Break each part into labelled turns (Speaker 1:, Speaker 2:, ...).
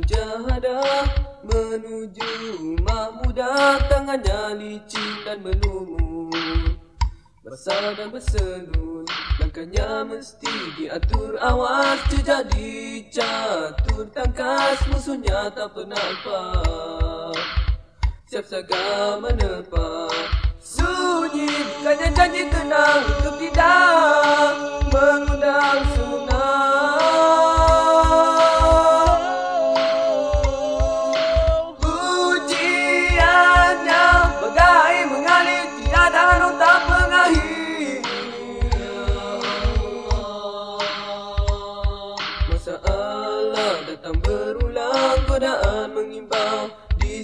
Speaker 1: Mujahadah menuju mahmudah Tangannya licin dan melumur Besar dan berselun Langkahnya mesti diatur Awas terjadi catur Tangkas musuhnya tak pernah nampak Siap saga menepa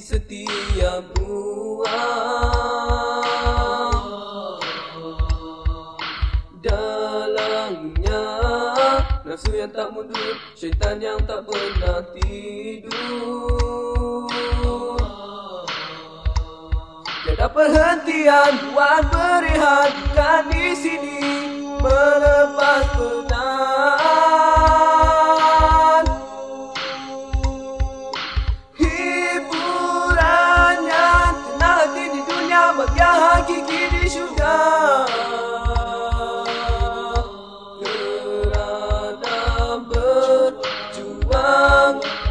Speaker 1: setiap ruang Dalangnya Nafsu yang tak mundur Syaitan yang tak pernah tidur. Tiada perhentian buat berehat Bukan dunia Bahagia hakiki di syurga Kerana berjuang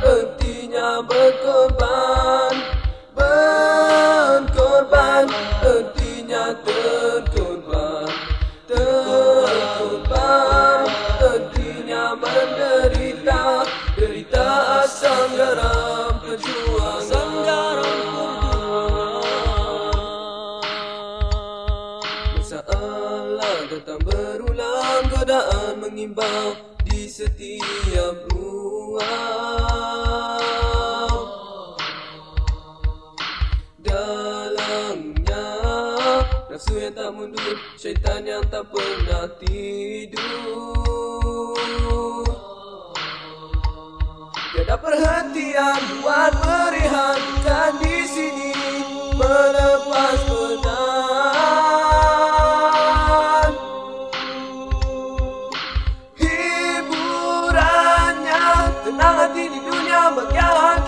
Speaker 1: Ertinya berkorban. Berkorban Ertinya terkorban. Terkorban Ertinya menderita. Derita asam garam Godaan mengimbau Di setiap ruang. Dalangnya Nafsu yang tak mundur Syaitan yang tak pernah tidur. Tiada perhentian buat berehat